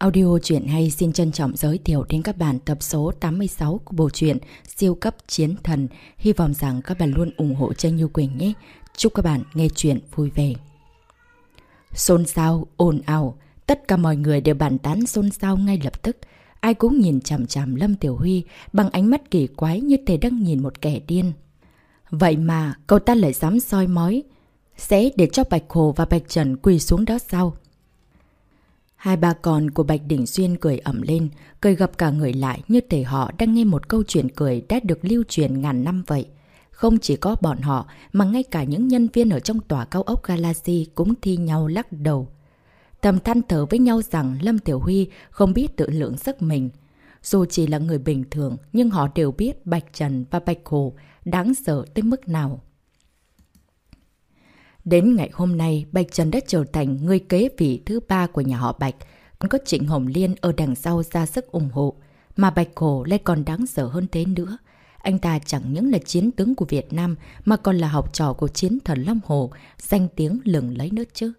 Audio truyện hay xin trân trọng giới thiệu đến các bạn tập số 86 của bộ truyện Siêu cấp chiến thần. Hy vọng rằng các bạn luôn ủng hộ cho Như Quỳnh nhé. Chúc các bạn nghe truyện vui vẻ. Xôn xao, ồn ào, tất cả mọi người đều bàn tán xôn xao ngay lập tức. Ai cũng nhìn chằm chằm Lâm Tiểu Huy bằng ánh mắt kỳ quái như thể đang nhìn một kẻ điên. Vậy mà cậu ta lại dám soi mói, sẽ để cho Bạch Hồ và Bạch Trần quỳ xuống đó sao? Hai ba con của Bạch Đỉnh Xuyên cười ẩm lên, cười gặp cả người lại như thể họ đang nghe một câu chuyện cười đã được lưu truyền ngàn năm vậy. Không chỉ có bọn họ, mà ngay cả những nhân viên ở trong tòa cao ốc Galaxy cũng thi nhau lắc đầu. Thầm than thở với nhau rằng Lâm Tiểu Huy không biết tự lượng sức mình. Dù chỉ là người bình thường, nhưng họ đều biết Bạch Trần và Bạch Hồ đáng sợ tới mức nào. Đến ngày hôm nay, Bạch Trần đã trở thành người kế vị thứ ba của nhà họ Bạch. Còn có Trịnh Hồng Liên ở đằng sau ra sức ủng hộ. Mà Bạch Hồ lại còn đáng sợ hơn thế nữa. Anh ta chẳng những là chiến tướng của Việt Nam mà còn là học trò của chiến thần Long Hồ, danh tiếng lừng lấy nước chứ.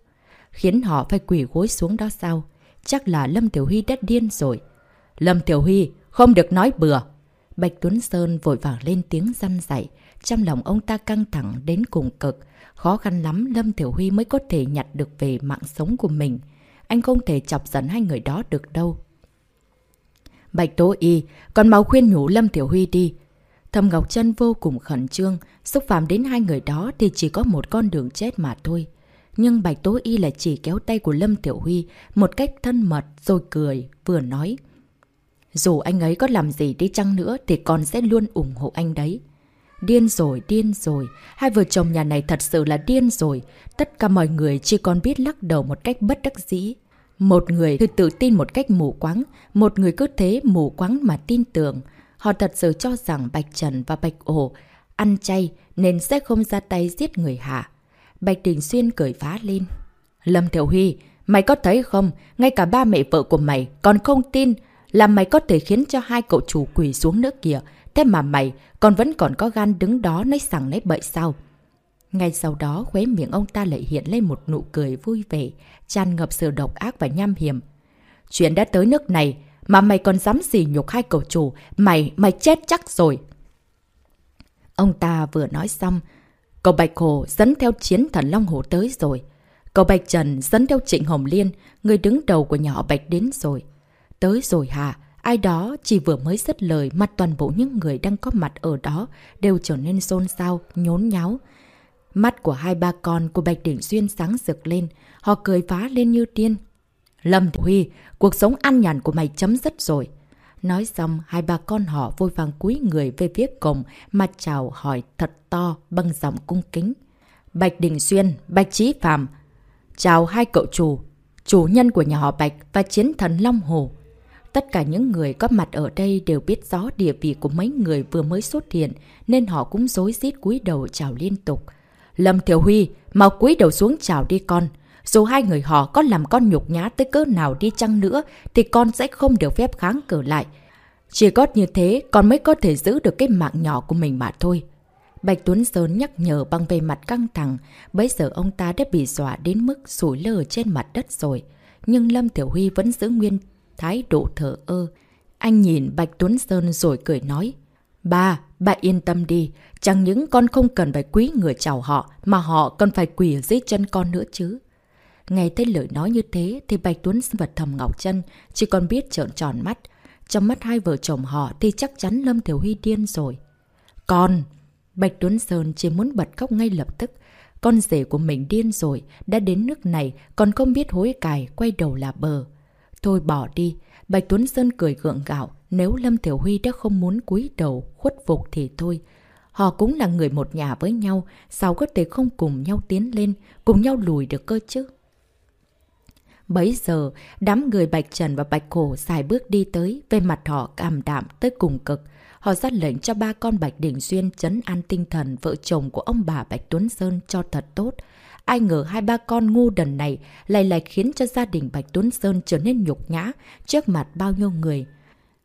Khiến họ phải quỷ gối xuống đó sao? Chắc là Lâm Tiểu Huy đã điên rồi. Lâm Tiểu Huy, không được nói bừa. Bạch Tuấn Sơn vội vàng lên tiếng răn dạy. Trong lòng ông ta căng thẳng đến cùng cực. Khó khăn lắm Lâm Tiểu Huy mới có thể nhặt được về mạng sống của mình. Anh không thể chọc giận hai người đó được đâu. Bạch Tố Y, còn mau khuyên nhủ Lâm Tiểu Huy đi. Thầm Ngọc Trân vô cùng khẩn trương, xúc phạm đến hai người đó thì chỉ có một con đường chết mà thôi. Nhưng Bạch Tố Y lại chỉ kéo tay của Lâm Tiểu Huy một cách thân mật rồi cười, vừa nói. Dù anh ấy có làm gì đi chăng nữa thì con sẽ luôn ủng hộ anh đấy. Điên rồi, điên rồi. Hai vợ chồng nhà này thật sự là điên rồi. Tất cả mọi người chỉ còn biết lắc đầu một cách bất đắc dĩ. Một người thì tự tin một cách mù quáng, một người cứ thế mù quáng mà tin tưởng. Họ thật sự cho rằng Bạch Trần và Bạch Ổ ăn chay nên sẽ không ra tay giết người hạ. Bạch Đình Xuyên cười phá lên. Lâm Thiểu Huy, mày có thấy không? Ngay cả ba mẹ vợ của mày còn không tin là mày có thể khiến cho hai cậu chủ quỷ xuống nữa kìa. Thế mà mày còn vẫn còn có gan đứng đó nói sẵn nấy bậy sao? Ngay sau đó, khuế miệng ông ta lại hiện lên một nụ cười vui vẻ, tràn ngập sự độc ác và nham hiểm. Chuyện đã tới nước này, mà mày còn dám gì nhục hai cậu chủ, mày, mày chết chắc rồi. Ông ta vừa nói xong, cậu Bạch Hồ dẫn theo chiến thần Long Hồ tới rồi. Cậu Bạch Trần dẫn theo Trịnh Hồng Liên, người đứng đầu của nhỏ Bạch đến rồi. Tới rồi hả? Ai đó chỉ vừa mới dứt lời mà toàn bộ những người đang có mặt ở đó đều trở nên xôn xao, nhốn nháo. Mắt của hai ba con của Bạch Đỉnh Xuyên sáng rực lên, họ cười phá lên như tiên. Lâm Huy, cuộc sống an nhàn của mày chấm dứt rồi. Nói xong, hai ba con họ vội vàng cúi người về phía cổng mà chào hỏi thật to bằng giọng cung kính. Bạch Đình Xuyên, Bạch Trí Phạm, chào hai cậu chủ, chủ nhân của nhà họ Bạch và chiến thần Long Hồ. Tất cả những người có mặt ở đây đều biết rõ địa vị của mấy người vừa mới xuất hiện, nên họ cũng dối rít cúi đầu chào liên tục. Lâm Thiểu Huy, mau cúi đầu xuống chào đi con. Dù hai người họ có làm con nhục nhá tới cỡ nào đi chăng nữa, thì con sẽ không được phép kháng cử lại. Chỉ có như thế, con mới có thể giữ được cái mạng nhỏ của mình mà thôi. Bạch Tuấn Sơn nhắc nhở bằng về mặt căng thẳng, bây giờ ông ta đã bị dọa đến mức sủi lờ trên mặt đất rồi. Nhưng Lâm Tiểu Huy vẫn giữ nguyên thái độ thở ơ. Anh nhìn Bạch Tuấn Sơn rồi cười nói. Ba, bà yên tâm đi. Chẳng những con không cần phải quý người chào họ, mà họ còn phải quỳ dưới chân con nữa chứ. Nghe thấy lời nói như thế thì Bạch Tuấn Sơn vật Thầm Ngọc chân chỉ còn biết trợn tròn mắt. Trong mắt hai vợ chồng họ thì chắc chắn Lâm Thiểu Huy điên rồi. Con! Bạch Tuấn Sơn chỉ muốn bật khóc ngay lập tức. Con rể của mình điên rồi, đã đến nước này còn không biết hối cài, quay đầu là bờ. Thôi bỏ đi. Bạch Tuấn Sơn cười gượng gạo. Nếu Lâm Tiểu Huy đã không muốn cúi đầu, khuất phục thì thôi. Họ cũng là người một nhà với nhau, sao có thể không cùng nhau tiến lên, cùng nhau lùi được cơ chứ? Bấy giờ, đám người Bạch Trần và Bạch Cổ xài bước đi tới, về mặt họ cảm đạm tới cùng cực. Họ ra lệnh cho ba con Bạch Đình duyên chấn an tinh thần vợ chồng của ông bà Bạch Tuấn Sơn cho thật tốt. Ai ngờ hai ba con ngu đần này lại lại khiến cho gia đình Bạch Tuấn Sơn trở nên nhục nhã trước mặt bao nhiêu người.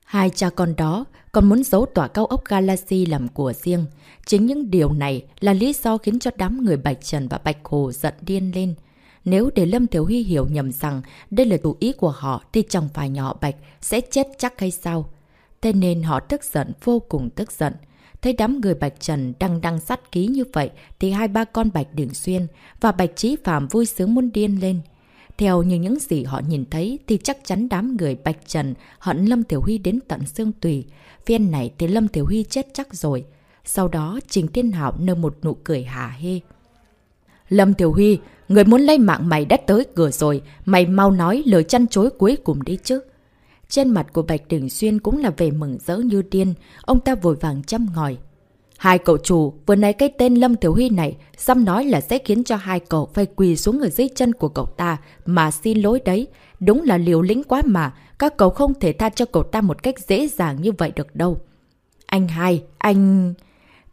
Hai cha con đó còn muốn giấu tỏa cao ốc Galaxy làm của riêng. Chính những điều này là lý do khiến cho đám người Bạch Trần và Bạch Hồ giận điên lên. Nếu để Lâm thiếu Huy hiểu nhầm rằng đây là chủ ý của họ thì chẳng phải nhỏ Bạch sẽ chết chắc hay sao? Thế nên họ tức giận, vô cùng tức giận. Thấy đám người Bạch Trần đăng đăng sát ký như vậy thì hai ba con Bạch Đường Xuyên và Bạch Trí Phạm vui sướng muốn điên lên. Theo như những gì họ nhìn thấy thì chắc chắn đám người Bạch Trần hận Lâm Tiểu Huy đến tận xương tùy. Phiên này thì Lâm Tiểu Huy chết chắc rồi. Sau đó Trình Thiên Hảo nở một nụ cười hả hê. Lâm Tiểu Huy, người muốn lấy mạng mày đã tới cửa rồi. Mày mau nói lời chăn chối cuối cùng đi chứ. Trên mặt của Bạch Đình Xuyên cũng là vẻ mừng rỡ như điên. Ông ta vội vàng chăm ngòi. Hai cậu chủ, vừa nãy cái tên Lâm thiếu Huy này, xăm nói là sẽ khiến cho hai cậu phải quỳ xuống ở dưới chân của cậu ta, mà xin lỗi đấy. Đúng là liều lĩnh quá mà, các cậu không thể tha cho cậu ta một cách dễ dàng như vậy được đâu. Anh hai, anh...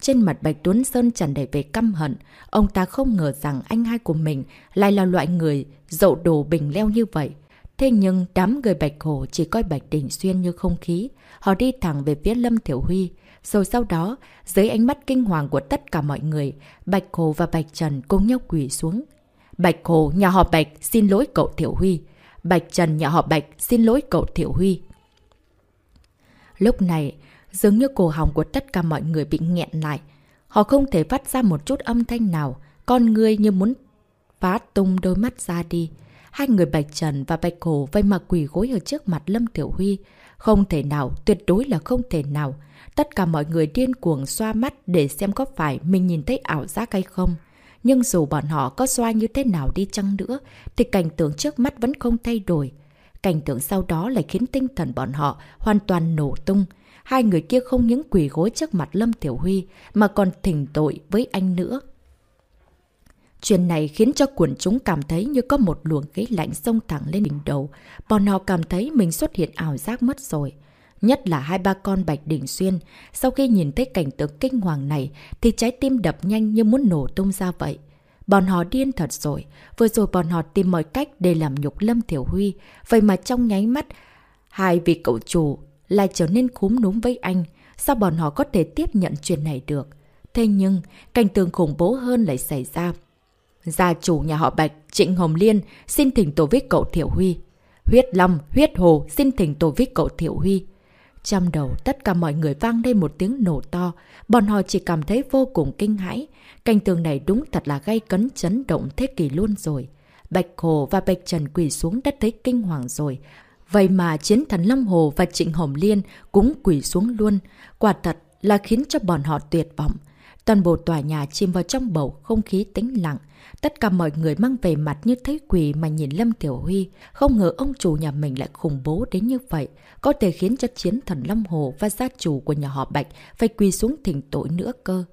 Trên mặt Bạch Tuấn Sơn tràn đầy về căm hận, ông ta không ngờ rằng anh hai của mình lại là loại người dậu đồ bình leo như vậy. Thế nhưng đám người Bạch Hồ chỉ coi Bạch Đình Xuyên như không khí, họ đi thẳng về phía Lâm Thiểu Huy. Rồi sau đó, dưới ánh mắt kinh hoàng của tất cả mọi người, Bạch Hồ và Bạch Trần cùng nhau quỳ xuống. Bạch Hồ, nhà họ Bạch, xin lỗi cậu Thiểu Huy. Bạch Trần, nhà họ Bạch, xin lỗi cậu Thiểu Huy. Lúc này, dường như cổ họng của tất cả mọi người bị nghẹn lại. Họ không thể phát ra một chút âm thanh nào, con người như muốn phá tung đôi mắt ra đi. Hai người Bạch Trần và Bạch Hồ vây mà quỳ gối ở trước mặt Lâm Tiểu Huy. Không thể nào, tuyệt đối là không thể nào. Tất cả mọi người điên cuồng xoa mắt để xem có phải mình nhìn thấy ảo giác hay không. Nhưng dù bọn họ có xoa như thế nào đi chăng nữa, thì cảnh tượng trước mắt vẫn không thay đổi. Cảnh tượng sau đó lại khiến tinh thần bọn họ hoàn toàn nổ tung. Hai người kia không những quỳ gối trước mặt Lâm Tiểu Huy, mà còn thỉnh tội với anh nữa. Chuyện này khiến cho quần chúng cảm thấy như có một luồng khí lạnh sông thẳng lên đỉnh đầu. Bọn họ cảm thấy mình xuất hiện ảo giác mất rồi. Nhất là hai ba con Bạch Đỉnh Xuyên, sau khi nhìn thấy cảnh tượng kinh hoàng này thì trái tim đập nhanh như muốn nổ tung ra vậy. Bọn họ điên thật rồi, vừa rồi bọn họ tìm mọi cách để làm nhục Lâm Thiểu Huy, vậy mà trong nháy mắt, hai vị cậu chủ lại trở nên khúm núm với anh, sao bọn họ có thể tiếp nhận chuyện này được. Thế nhưng, cảnh tượng khủng bố hơn lại xảy ra. Gia chủ nhà họ Bạch, Trịnh Hồng Liên, xin thỉnh tổ viết cậu Thiểu Huy. Huyết Long, Huyết Hồ, xin thỉnh tổ viết cậu Thiểu Huy. Trong đầu tất cả mọi người vang lên một tiếng nổ to, bọn họ chỉ cảm thấy vô cùng kinh hãi. Cảnh tường này đúng thật là gây cấn chấn động thế kỷ luôn rồi. Bạch Hồ và Bạch Trần quỳ xuống đất thấy kinh hoàng rồi. Vậy mà chiến thần Long Hồ và Trịnh Hồng Liên cũng quỳ xuống luôn. Quả thật là khiến cho bọn họ tuyệt vọng. Toàn bộ tòa nhà chìm vào trong bầu không khí tĩnh lặng. Tất cả mọi người mang về mặt như thấy quỷ mà nhìn Lâm Tiểu Huy. Không ngờ ông chủ nhà mình lại khủng bố đến như vậy. Có thể khiến cho chiến thần Long Hồ và gia chủ của nhà họ Bạch phải quỳ xuống thỉnh tội nữa cơ.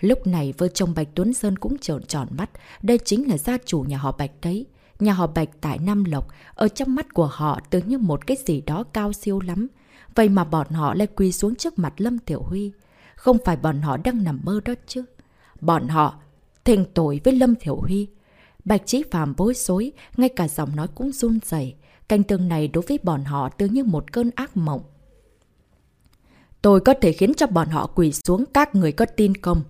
Lúc này vợ chồng Bạch Tuấn Sơn cũng trợn tròn mắt. Đây chính là gia chủ nhà họ Bạch đấy. Nhà họ Bạch tại Nam Lộc, ở trong mắt của họ tưởng như một cái gì đó cao siêu lắm. Vậy mà bọn họ lại quỳ xuống trước mặt Lâm Tiểu Huy. Không phải bọn họ đang nằm mơ đó chứ. Bọn họ thành tội với Lâm Thiểu Huy. Bạch Chí Phạm bối rối, ngay cả giọng nói cũng run rẩy. Cảnh tường này đối với bọn họ tương như một cơn ác mộng. Tôi có thể khiến cho bọn họ quỳ xuống các người có tin không?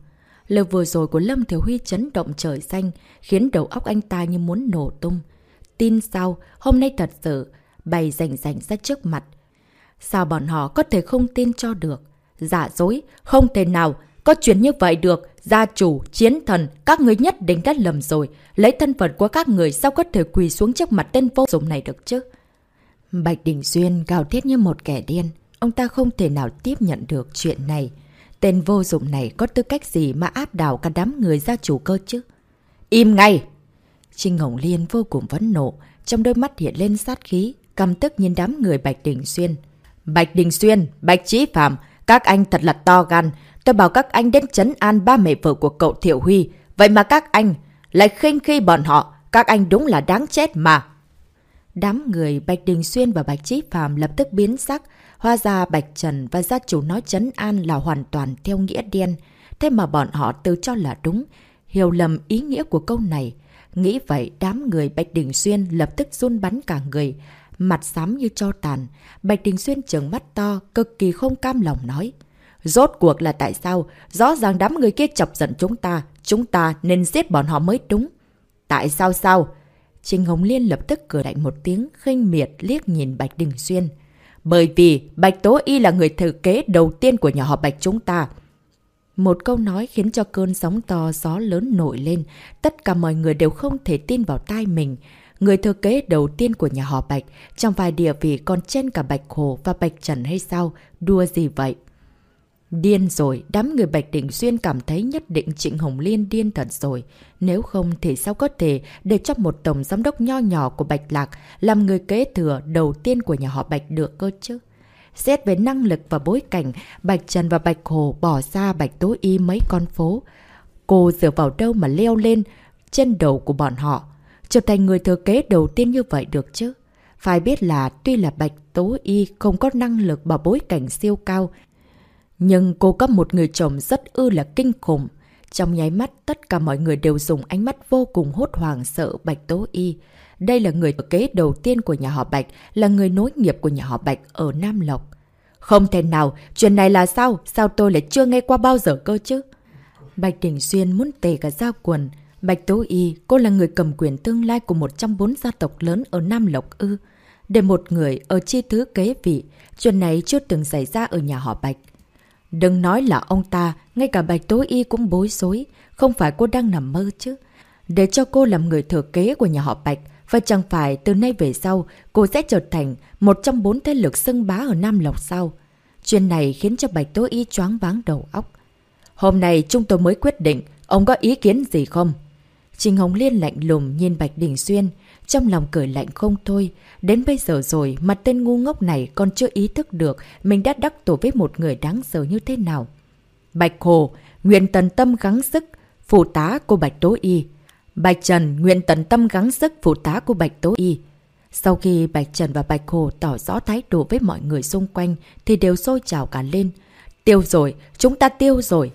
Lời vừa rồi của Lâm Thiểu Huy chấn động trời xanh, khiến đầu óc anh ta như muốn nổ tung. Tin sao? Hôm nay thật sự, bày rảnh rảnh ra trước mặt. Sao bọn họ có thể không tin cho được? Giả dối, không thể nào, có chuyện như vậy được, gia chủ, chiến thần, các người nhất định đã lầm rồi. Lấy thân phận của các người sao có thể quỳ xuống trước mặt tên vô dụng này được chứ? Bạch Đình Xuyên gào thét như một kẻ điên. Ông ta không thể nào tiếp nhận được chuyện này. Tên vô dụng này có tư cách gì mà áp đảo cả đám người gia chủ cơ chứ? Im ngay! Trinh Ngọc Liên vô cùng vấn nộ, trong đôi mắt hiện lên sát khí, cầm tức nhìn đám người Bạch Đình Xuyên. Bạch Đình Xuyên, Bạch Chí Phạm, các anh thật là to gan. Tôi bảo các anh đến chấn an ba mẹ vợ của cậu Thiệu Huy. Vậy mà các anh lại khinh khi bọn họ. Các anh đúng là đáng chết mà. Đám người Bạch Đình Xuyên và Bạch Chí Phạm lập tức biến sắc. Hoa ra Bạch Trần và gia chủ nói chấn an là hoàn toàn theo nghĩa đen. Thế mà bọn họ tự cho là đúng. Hiểu lầm ý nghĩa của câu này. Nghĩ vậy đám người Bạch Đình Xuyên lập tức run bắn cả người. Mặt xám như cho tàn. Bạch Đình Xuyên trừng mắt to, cực kỳ không cam lòng nói. Rốt cuộc là tại sao? Rõ ràng đám người kia chọc giận chúng ta. Chúng ta nên giết bọn họ mới đúng. Tại sao sao? Trình Hồng Liên lập tức cười lạnh một tiếng, khinh miệt liếc nhìn Bạch Đình Xuyên. Bởi vì Bạch Tố Y là người thừa kế đầu tiên của nhà họ Bạch chúng ta. Một câu nói khiến cho cơn sóng to gió lớn nổi lên. Tất cả mọi người đều không thể tin vào tai mình. Người thừa kế đầu tiên của nhà họ Bạch, trong vài địa vị còn trên cả Bạch Hồ và Bạch Trần hay sao? Đua gì vậy? Điên rồi, đám người Bạch Đình Xuyên cảm thấy nhất định Trịnh Hồng Liên điên thật rồi. Nếu không thì sao có thể để cho một tổng giám đốc nho nhỏ của Bạch Lạc làm người kế thừa đầu tiên của nhà họ Bạch được cơ chứ? Xét về năng lực và bối cảnh, Bạch Trần và Bạch Hồ bỏ ra Bạch Tố Y mấy con phố. Cô dựa vào đâu mà leo lên trên đầu của bọn họ, trở thành người thừa kế đầu tiên như vậy được chứ? Phải biết là tuy là Bạch Tố Y không có năng lực và bối cảnh siêu cao, nhưng cô có một người chồng rất ư là kinh khủng. Trong nháy mắt, tất cả mọi người đều dùng ánh mắt vô cùng hốt hoảng sợ Bạch Tố Y. Đây là người kế đầu tiên của nhà họ Bạch, là người nối nghiệp của nhà họ Bạch ở Nam Lộc. Không thể nào, chuyện này là sao? Sao tôi lại chưa nghe qua bao giờ cơ chứ? Bạch Đình Xuyên muốn tề cả gia quần. Bạch Tố Y, cô là người cầm quyền tương lai của một trong bốn gia tộc lớn ở Nam Lộc ư. Để một người ở chi thứ kế vị, chuyện này chưa từng xảy ra ở nhà họ Bạch. Đừng nói là ông ta, ngay cả Bạch Tố Y cũng bối rối. Không phải cô đang nằm mơ chứ. Để cho cô làm người thừa kế của nhà họ Bạch, và chẳng phải từ nay về sau, cô sẽ trở thành một trong bốn thế lực xưng bá ở Nam Lộc sao? Chuyện này khiến cho Bạch Tố Y choáng váng đầu óc. Hôm nay chúng tôi mới quyết định, ông có ý kiến gì không? Trình Hồng Liên lạnh lùng nhìn Bạch Đình Xuyên, trong lòng cười lạnh không thôi. Đến bây giờ rồi mà tên ngu ngốc này còn chưa ý thức được mình đã đắc tổ với một người đáng sợ như thế nào. Bạch Hồ, nguyện tần tâm gắng sức, phụ tá của Bạch Tố Y. Bạch Trần, nguyện tần tâm gắng sức, phụ tá của Bạch Tố Y. Sau khi Bạch Trần và Bạch Hồ tỏ rõ thái độ với mọi người xung quanh thì đều sôi trào cả lên. Tiêu rồi, chúng ta tiêu rồi.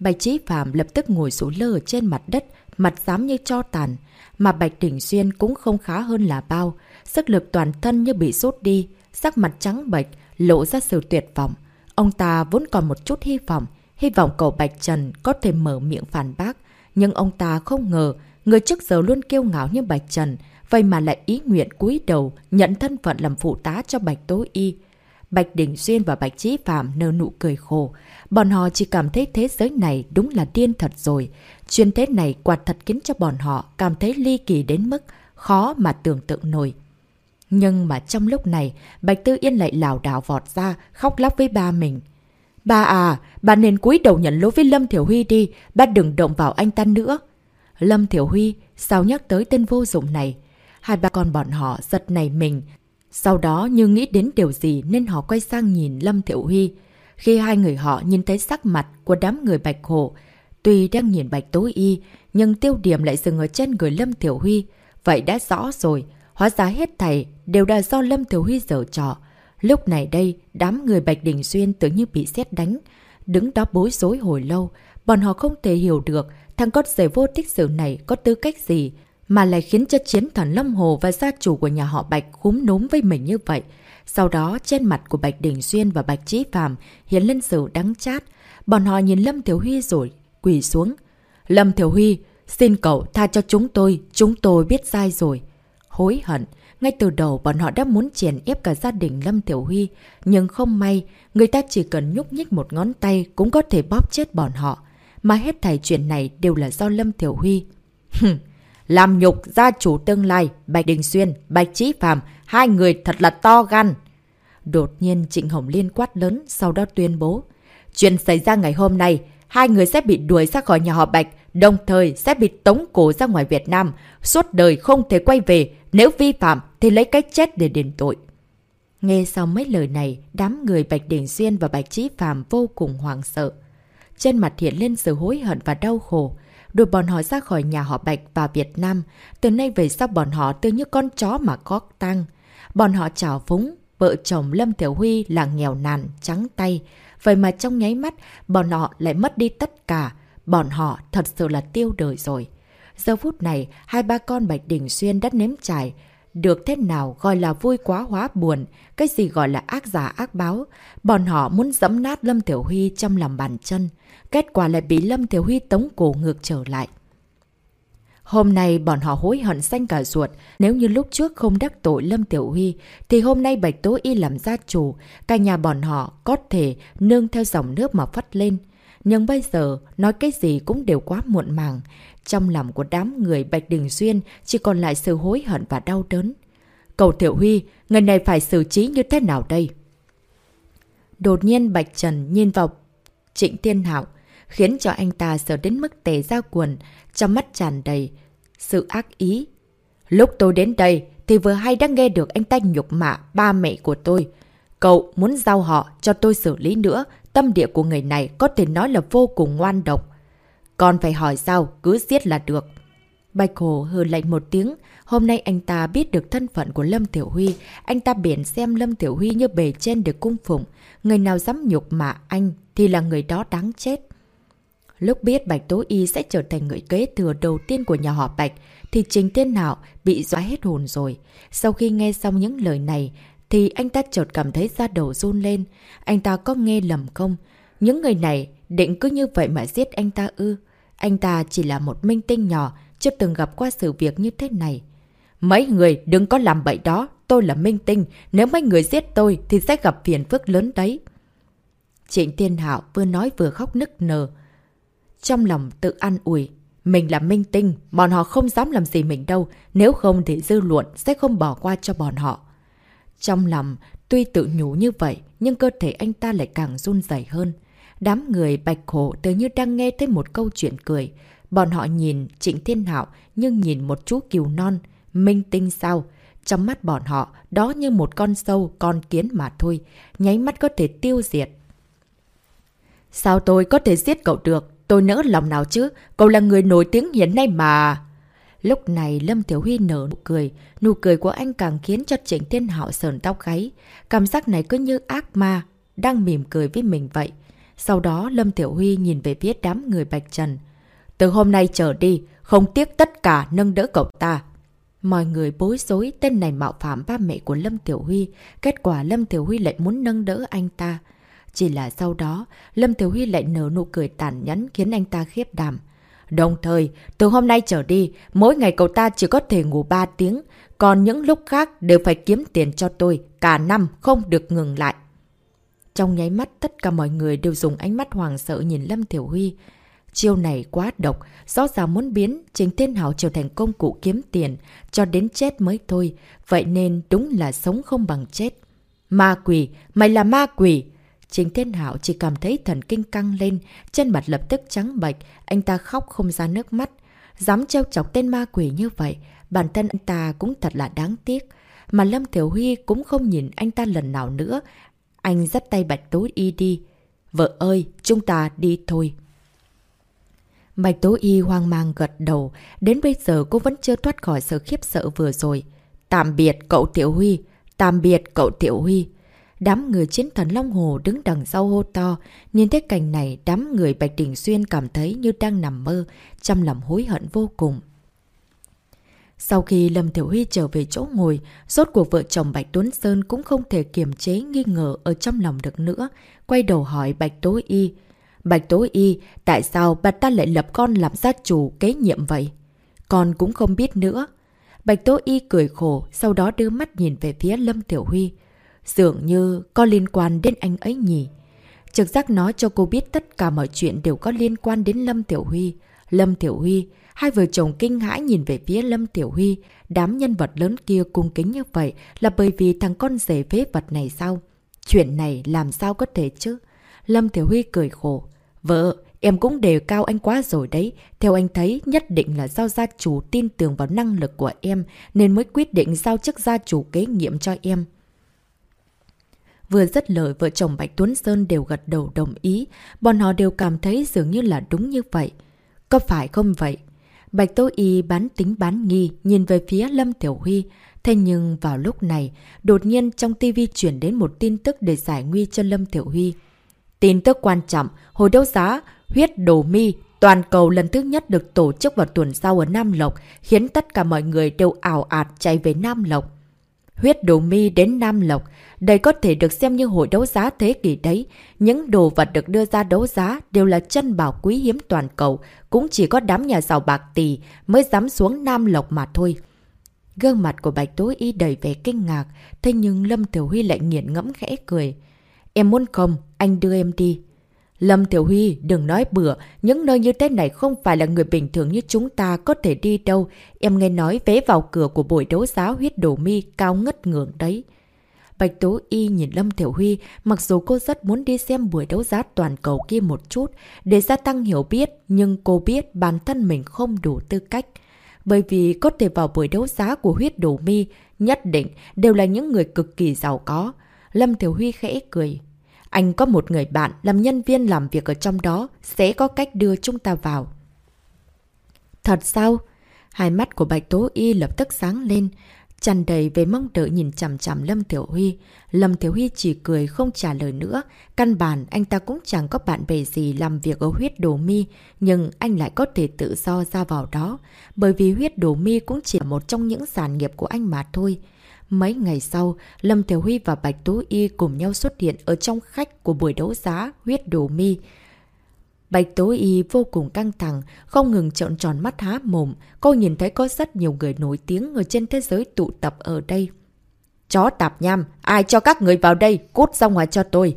Bạch Trí Phạm lập tức ngồi xuống lơ trên mặt đất, mặt xám như cho tàn. Mà Bạch Đình Xuyên cũng không khá hơn là bao. Sức lực toàn thân như bị sốt đi, sắc mặt trắng bệch, lộ ra sự tuyệt vọng. Ông ta vốn còn một chút hy vọng, hy vọng cậu Bạch Trần có thể mở miệng phản bác. Nhưng ông ta không ngờ, người trước giờ luôn kiêu ngạo như Bạch Trần, vậy mà lại ý nguyện cúi đầu nhận thân phận làm phụ tá cho Bạch Tố Y. Bạch Đình Xuyên và Bạch Chí Phạm nở nụ cười khổ. Bọn họ chỉ cảm thấy thế giới này đúng là điên thật rồi. Chuyên thế này quả thật khiến cho bọn họ cảm thấy ly kỳ đến mức khó mà tưởng tượng nổi. Nhưng mà trong lúc này, Bạch Tư Yên lại lảo đảo vọt ra, khóc lóc với ba mình. Ba à, bà nên cúi đầu nhận lỗi với Lâm Thiểu Huy đi, ba đừng động vào anh ta nữa. Lâm Thiểu Huy, sao nhắc tới tên vô dụng này? Hai ba con bọn họ giật này mình. Sau đó như nghĩ đến điều gì nên họ quay sang nhìn Lâm thiệu Huy. Khi hai người họ nhìn thấy sắc mặt của đám người Bạch Hổ, tuy đang nhìn Bạch tối Y, nhưng tiêu điểm lại dừng ở trên người Lâm Thiểu Huy. Vậy đã rõ rồi, hóa ra hết thầy đều là do Lâm Thiểu Huy dở trò. Lúc này đây, đám người Bạch Đình Xuyên tưởng như bị xét đánh. Đứng đó bối rối hồi lâu, bọn họ không thể hiểu được thằng con rể vô tích sự này có tư cách gì mà lại khiến cho chiến thần Lâm Hồ và gia chủ của nhà họ Bạch khúm núm với mình như vậy. Sau đó, trên mặt của Bạch Đình Xuyên và Bạch Trí Phàm hiện lên sự đắng chát. Bọn họ nhìn Lâm Thiểu Huy rồi, quỳ xuống. Lâm Thiểu Huy, xin cậu tha cho chúng tôi, chúng tôi biết sai rồi. Hối hận, ngay từ đầu bọn họ đã muốn chèn ép cả gia đình Lâm Thiểu Huy, nhưng không may, người ta chỉ cần nhúc nhích một ngón tay cũng có thể bóp chết bọn họ. Mà hết thảy chuyện này đều là do Lâm Thiểu Huy. Làm nhục gia chủ tương lai, Bạch Đình Xuyên, Bạch Chí Phạm, hai người thật là to gan. Đột nhiên Trịnh Hồng Liên quát lớn, sau đó tuyên bố. Chuyện xảy ra ngày hôm nay, hai người sẽ bị đuổi ra khỏi nhà họ Bạch, đồng thời sẽ bị tống cổ ra ngoài Việt Nam. Suốt đời không thể quay về, nếu vi phạm thì lấy cái chết để đền tội. Nghe xong mấy lời này, đám người Bạch Đình Xuyên và Bạch Chí Phạm vô cùng hoảng sợ. Trên mặt hiện lên sự hối hận và đau khổ đuổi bọn họ ra khỏi nhà họ Bạch và Việt Nam. Từ nay về sau bọn họ tư như con chó mà có tăng. Bọn họ trào phúng, vợ chồng Lâm Tiểu Huy là nghèo nàn, trắng tay. Vậy mà trong nháy mắt, bọn họ lại mất đi tất cả. Bọn họ thật sự là tiêu đời rồi. Giờ phút này, hai ba con Bạch Đình Xuyên đã nếm trải. Được thế nào gọi là vui quá hóa buồn, cái gì gọi là ác giả ác báo. Bọn họ muốn dẫm nát Lâm Tiểu Huy trong lòng bàn chân. Kết quả lại bị Lâm Thiểu Huy tống cổ ngược trở lại. Hôm nay bọn họ hối hận xanh cả ruột, nếu như lúc trước không đắc tội Lâm Tiểu Huy, thì hôm nay Bạch Tố Y làm gia chủ, cả nhà bọn họ có thể nương theo dòng nước mà phát lên. Nhưng bây giờ, nói cái gì cũng đều quá muộn màng. Trong lòng của đám người Bạch Đình Xuyên chỉ còn lại sự hối hận và đau đớn. Cầu Tiểu Huy, người này phải xử trí như thế nào đây? Đột nhiên Bạch Trần nhìn vào Trịnh thiên Hạo, khiến cho anh ta sợ đến mức tề ra quần, trong mắt tràn đầy sự ác ý. Lúc tôi đến đây thì vừa hay đã nghe được anh ta nhục mạ ba mẹ của tôi. Cậu muốn giao họ cho tôi xử lý nữa, tâm địa của người này có thể nói là vô cùng ngoan độc. Còn phải hỏi sao, cứ giết là được. Bạch Hồ hư lạnh một tiếng, hôm nay anh ta biết được thân phận của Lâm Tiểu Huy, anh ta biển xem Lâm Tiểu Huy như bề trên được cung phụng, người nào dám nhục mà anh thì là người đó đáng chết. Lúc biết Bạch Tố Y sẽ trở thành người kế thừa đầu tiên của nhà họ Bạch, thì Trình Tiên Hạo bị dọa hết hồn rồi. Sau khi nghe xong những lời này, thì anh ta chợt cảm thấy da đầu run lên. Anh ta có nghe lầm không? Những người này định cứ như vậy mà giết anh ta ư? Anh ta chỉ là một minh tinh nhỏ, chưa từng gặp qua sự việc như thế này. Mấy người đừng có làm bậy đó, tôi là minh tinh, nếu mấy người giết tôi thì sẽ gặp phiền phức lớn đấy. Trịnh thiên Hạo vừa nói vừa khóc nức nở. Trong lòng tự an ủi, mình là minh tinh, bọn họ không dám làm gì mình đâu, nếu không thì dư luận sẽ không bỏ qua cho bọn họ. Trong lòng, tuy tự nhủ như vậy, nhưng cơ thể anh ta lại càng run rẩy hơn. Đám người bạch khổ tự như đang nghe thấy một câu chuyện cười. Bọn họ nhìn Trịnh Thiên Hạo nhưng nhìn một chú kiều non. Minh tinh sao? Trong mắt bọn họ, đó như một con sâu, con kiến mà thôi. Nháy mắt có thể tiêu diệt. Sao tôi có thể giết cậu được? Tôi nỡ lòng nào chứ? Cậu là người nổi tiếng hiện nay mà. Lúc này Lâm Tiểu Huy nở nụ cười. Nụ cười của anh càng khiến cho Trịnh Thiên Hạo sờn tóc gáy. Cảm giác này cứ như ác ma, đang mỉm cười với mình vậy. Sau đó Lâm Tiểu Huy nhìn về phía đám người Bạch Trần. Từ hôm nay trở đi, không tiếc tất cả nâng đỡ cậu ta. Mọi người bối rối tên này mạo phạm ba mẹ của Lâm Tiểu Huy. Kết quả Lâm Tiểu Huy lại muốn nâng đỡ anh ta. Chỉ là sau đó, Lâm Tiểu Huy lại nở nụ cười tàn nhẫn khiến anh ta khiếp đảm. Đồng thời, từ hôm nay trở đi, mỗi ngày cậu ta chỉ có thể ngủ 3 tiếng, còn những lúc khác đều phải kiếm tiền cho tôi, cả năm không được ngừng lại. Trong nháy mắt, tất cả mọi người đều dùng ánh mắt hoàng sợ nhìn Lâm Tiểu Huy. Chiêu này quá độc, rõ ràng muốn biến Trình Thiên Hảo trở thành công cụ kiếm tiền, cho đến chết mới thôi. Vậy nên đúng là sống không bằng chết. Ma quỷ, mày là ma quỷ! Trình Thiên Hảo chỉ cảm thấy thần kinh căng lên, chân mặt lập tức trắng bệch, anh ta khóc không ra nước mắt. Dám treo chọc tên ma quỷ như vậy, bản thân anh ta cũng thật là đáng tiếc. Mà Lâm Tiểu Huy cũng không nhìn anh ta lần nào nữa. Anh dắt tay Bạch Tố Y đi. Vợ ơi, chúng ta đi thôi. Bạch Tố Y hoang mang gật đầu, đến bây giờ cô vẫn chưa thoát khỏi sự khiếp sợ vừa rồi. Tạm biệt cậu Tiểu Huy, tạm biệt cậu Tiểu Huy. Đám người chiến thần Long Hồ đứng đằng sau hô to, nhìn thấy cảnh này đám người Bạch Đình Xuyên cảm thấy như đang nằm mơ, trong lòng hối hận vô cùng. Sau khi Lâm Thiểu Huy trở về chỗ ngồi, rốt của vợ chồng Bạch Tuấn Sơn cũng không thể kiềm chế nghi ngờ ở trong lòng được nữa, quay đầu hỏi Bạch Tố Y. Bạch Tố Y, tại sao bà ta lại lập con làm gia chủ kế nhiệm vậy? Con cũng không biết nữa. Bạch Tố Y cười khổ, sau đó đưa mắt nhìn về phía Lâm Tiểu Huy. Dường như có liên quan đến anh ấy nhỉ. Trực giác nói cho cô biết tất cả mọi chuyện đều có liên quan đến Lâm Tiểu Huy. Lâm Tiểu Huy, hai vợ chồng kinh hãi nhìn về phía Lâm Tiểu Huy. Đám nhân vật lớn kia cung kính như vậy là bởi vì thằng con rể phế vật này sao? Chuyện này làm sao có thể chứ? Lâm Tiểu Huy cười khổ. Vợ, em cũng đề cao anh quá rồi đấy. Theo anh thấy, nhất định là do gia chủ tin tưởng vào năng lực của em nên mới quyết định giao chức gia chủ kế nhiệm cho em. Vừa rất lời vợ chồng Bạch Tuấn Sơn đều gật đầu đồng ý, bọn họ đều cảm thấy dường như là đúng như vậy. Có phải không vậy? Bạch Tố Y bán tính bán nghi nhìn về phía Lâm Tiểu Huy. Thế nhưng vào lúc này, đột nhiên trong Tivi chuyển đến một tin tức để giải nguy cho Lâm Tiểu Huy. Tin tức quan trọng, hồi đấu giá, huyết đồ mi, toàn cầu lần thứ nhất được tổ chức vào tuần sau ở Nam Lộc, khiến tất cả mọi người đều ảo ạt chạy về Nam Lộc huyết đồ mi đến Nam Lộc. Đây có thể được xem như hội đấu giá thế kỷ đấy. Những đồ vật được đưa ra đấu giá đều là chân bảo quý hiếm toàn cầu. Cũng chỉ có đám nhà giàu bạc tỷ mới dám xuống Nam Lộc mà thôi. Gương mặt của Bạch Tố Y đầy vẻ kinh ngạc, thế nhưng Lâm Tiểu Huy lại nghiện ngẫm khẽ cười. Em muốn không, anh đưa em đi. Lâm Tiểu Huy, đừng nói bừa, những nơi như thế này không phải là người bình thường như chúng ta có thể đi đâu. Em nghe nói vé vào cửa của buổi đấu giá huyết đổ mi cao ngất ngưỡng đấy. Bạch Tố Y nhìn Lâm Tiểu Huy, mặc dù cô rất muốn đi xem buổi đấu giá toàn cầu kia một chút, để gia tăng hiểu biết, nhưng cô biết bản thân mình không đủ tư cách. Bởi vì có thể vào buổi đấu giá của huyết đổ mi, nhất định đều là những người cực kỳ giàu có. Lâm Tiểu Huy khẽ cười. Anh có một người bạn làm nhân viên làm việc ở trong đó, sẽ có cách đưa chúng ta vào. Thật sao? Hai mắt của Bạch Tố Y lập tức sáng lên, tràn đầy về mong đợi nhìn chằm chằm Lâm Tiểu Huy. Lâm Tiểu Huy chỉ cười không trả lời nữa. Căn bản anh ta cũng chẳng có bạn bè gì làm việc ở huyết đồ mi, nhưng anh lại có thể tự do ra vào đó. Bởi vì huyết đồ mi cũng chỉ là một trong những sản nghiệp của anh mà thôi. Mấy ngày sau, Lâm Thiểu Huy và Bạch Tố Y cùng nhau xuất hiện ở trong khách của buổi đấu giá huyết đồ mi. Bạch Tố Y vô cùng căng thẳng, không ngừng trợn tròn mắt há mồm. Cô nhìn thấy có rất nhiều người nổi tiếng ở trên thế giới tụ tập ở đây. Chó tạp nham, ai cho các người vào đây, cút ra ngoài cho tôi.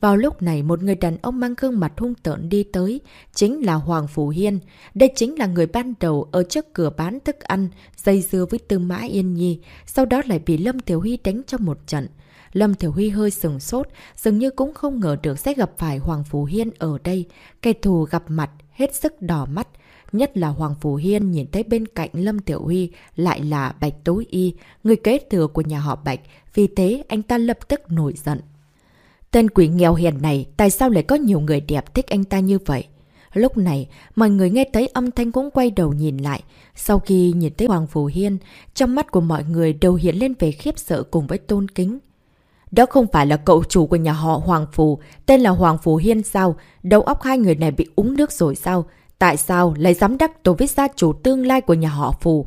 Vào lúc này một người đàn ông mang gương mặt hung tợn đi tới, chính là Hoàng Phủ Hiên. Đây chính là người ban đầu ở trước cửa bán thức ăn, dây dưa với Tư Mã Yên Nhi, sau đó lại bị Lâm Tiểu Huy đánh cho một trận. Lâm Thiểu Huy hơi sừng sốt, dường như cũng không ngờ được sẽ gặp phải Hoàng Phủ Hiên ở đây. Kẻ thù gặp mặt, hết sức đỏ mắt. Nhất là Hoàng Phủ Hiên nhìn thấy bên cạnh Lâm Tiểu Huy lại là Bạch Tối Y, người kế thừa của nhà họ Bạch. Vì thế anh ta lập tức nổi giận. Tên quỷ nghèo hiền này tại sao lại có nhiều người đẹp thích anh ta như vậy? Lúc này, mọi người nghe thấy âm thanh cũng quay đầu nhìn lại. Sau khi nhìn thấy Hoàng Phủ Hiên, trong mắt của mọi người đều hiện lên về khiếp sợ cùng với tôn kính. Đó không phải là cậu chủ của nhà họ Hoàng Phù, tên là Hoàng Phù Hiên sao? Đầu óc hai người này bị uống nước rồi sao? Tại sao lại dám đắc tổ với gia chủ tương lai của nhà họ Phù?